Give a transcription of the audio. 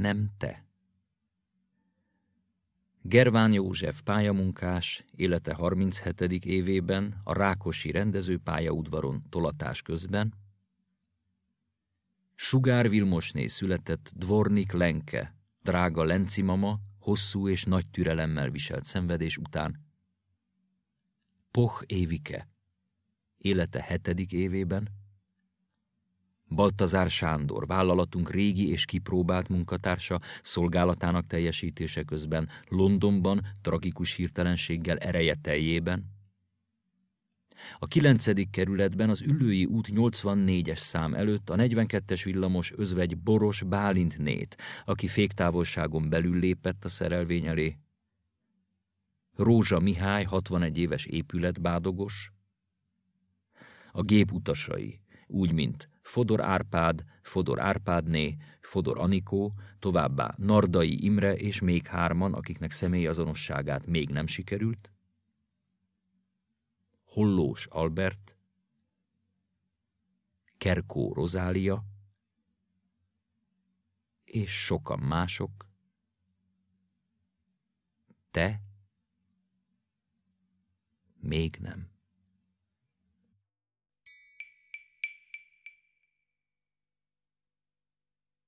nem te. Gerván József pályamunkás, élete 37. évében a Rákosi rendező pályaudvaron tolatás közben, Sugár Vilmosné született Dvornik Lenke, drága Lenci mama, hosszú és nagy türelemmel viselt szenvedés után. Poch Évike, élete hetedik évében, Baltazár Sándor, vállalatunk régi és kipróbált munkatársa, szolgálatának teljesítése közben Londonban tragikus hirtelenséggel ereje teljében, a 9. kerületben az Üllői út 84-es szám előtt a 42-es villamos özvegy Boros Bálint nét, aki féktávolságon belül lépett a szerelvény elé. Rózsa Mihály 61 éves épületbádogos, a gép utasai, úgy mint Fodor Árpád, Fodor Árpádné, Fodor Anikó, továbbá Nardai Imre és még hárman, akiknek személyazonosságát még nem sikerült, Hollós Albert, Kerkó Rozália, és sokan mások, te? Még nem.